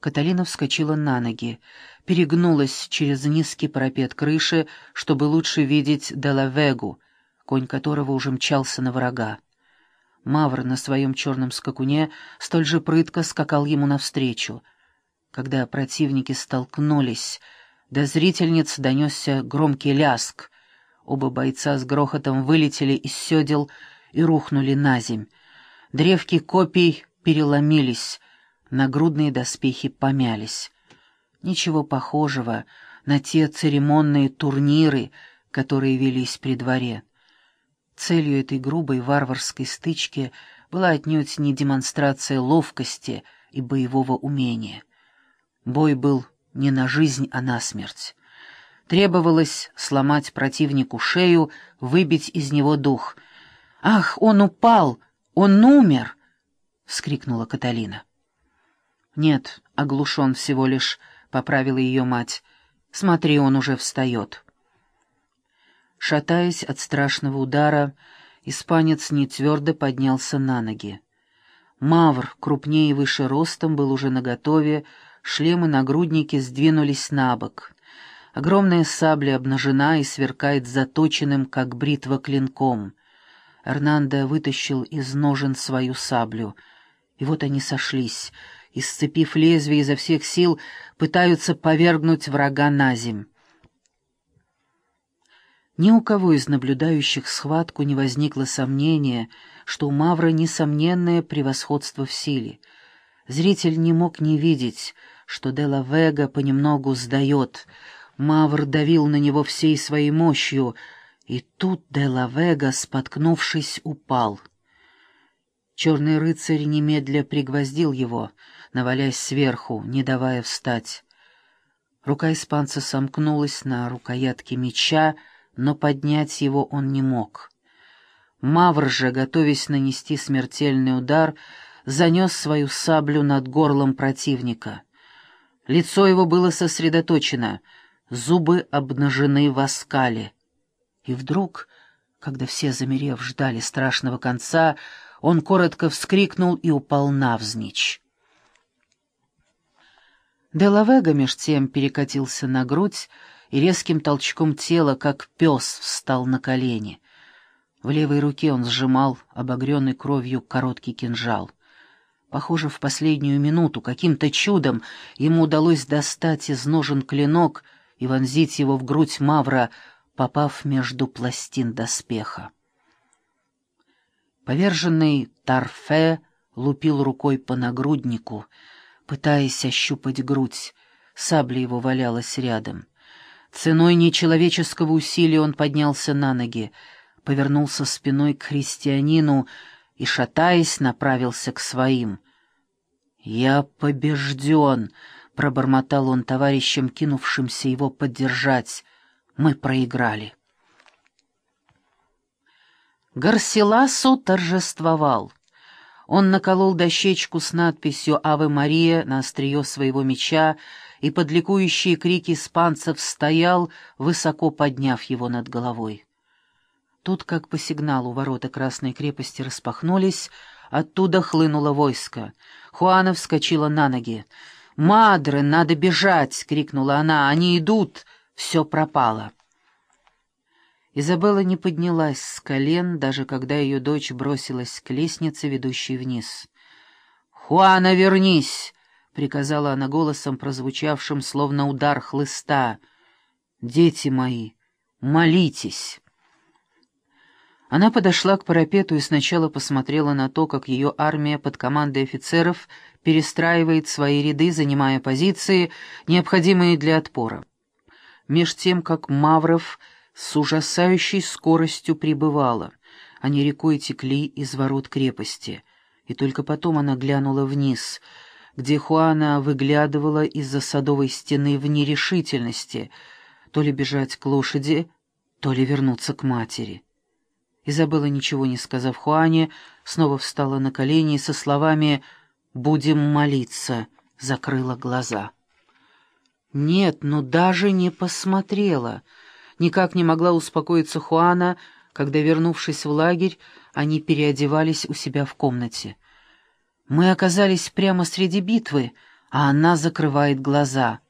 Каталина вскочила на ноги, перегнулась через низкий парапет крыши, чтобы лучше видеть Делавегу, конь которого уже мчался на врага. Мавр на своем черном скакуне столь же прытко скакал ему навстречу. Когда противники столкнулись, до зрительниц донесся громкий ляск. Оба бойца с грохотом вылетели из седел и рухнули на земь. Древки копий переломились, нагрудные доспехи помялись. Ничего похожего на те церемонные турниры, которые велись при дворе. Целью этой грубой варварской стычки была отнюдь не демонстрация ловкости и боевого умения. Бой был не на жизнь, а на смерть. Требовалось сломать противнику шею, выбить из него дух. «Ах, он упал! Он умер!» — вскрикнула Каталина. «Нет, оглушен всего лишь», — поправила ее мать. «Смотри, он уже встает». Шатаясь от страшного удара, испанец нетвердо поднялся на ноги. Мавр, крупнее и выше ростом, был уже наготове, шлемы-нагрудники сдвинулись на бок. Огромная сабля обнажена и сверкает заточенным, как бритва, клинком. Эрнандо вытащил из ножен свою саблю. И вот они сошлись — и, сцепив лезвие изо всех сил, пытаются повергнуть врага на земь. Ни у кого из наблюдающих схватку не возникло сомнения, что у Мавра несомненное превосходство в силе. Зритель не мог не видеть, что Дела Вега понемногу сдает. Мавр давил на него всей своей мощью, и тут Дела Вега, споткнувшись, упал. Черный рыцарь немедля пригвоздил его — навалясь сверху, не давая встать. Рука испанца сомкнулась на рукоятке меча, но поднять его он не мог. Мавр же, готовясь нанести смертельный удар, занес свою саблю над горлом противника. Лицо его было сосредоточено, зубы обнажены в оскале. И вдруг, когда все, замерев, ждали страшного конца, он коротко вскрикнул и упал навзничь. Делавега меж тем перекатился на грудь и резким толчком тела, как пес, встал на колени. В левой руке он сжимал обогренный кровью короткий кинжал. Похоже, в последнюю минуту каким-то чудом ему удалось достать из ножен клинок и вонзить его в грудь Мавра, попав между пластин доспеха. Поверженный Тарфе лупил рукой по нагруднику — пытаясь ощупать грудь. Сабля его валялась рядом. Ценой нечеловеческого усилия он поднялся на ноги, повернулся спиной к христианину и, шатаясь, направился к своим. «Я побежден!» — пробормотал он товарищам, кинувшимся его поддержать. «Мы проиграли». Гарсиласу торжествовал. Он наколол дощечку с надписью «Аве Мария» на острие своего меча и под ликующие крики испанцев стоял, высоко подняв его над головой. Тут, как по сигналу, ворота Красной крепости распахнулись, оттуда хлынуло войско. Хуана вскочила на ноги. «Мадре, надо бежать!» — крикнула она. «Они идут!» Все пропало. Изабелла не поднялась с колен, даже когда ее дочь бросилась к лестнице, ведущей вниз. «Хуана, вернись!» — приказала она голосом, прозвучавшим словно удар хлыста. «Дети мои, молитесь!» Она подошла к парапету и сначала посмотрела на то, как ее армия под командой офицеров перестраивает свои ряды, занимая позиции, необходимые для отпора. Меж тем, как Мавров с ужасающей скоростью прибывала. Они рекой текли из ворот крепости, и только потом она глянула вниз, где Хуана выглядывала из-за садовой стены в нерешительности, то ли бежать к лошади, то ли вернуться к матери. Изабелла, ничего не сказав Хуане, снова встала на колени и со словами «Будем молиться» закрыла глаза. Нет, ну даже не посмотрела — Никак не могла успокоиться Хуана, когда, вернувшись в лагерь, они переодевались у себя в комнате. «Мы оказались прямо среди битвы, а она закрывает глаза.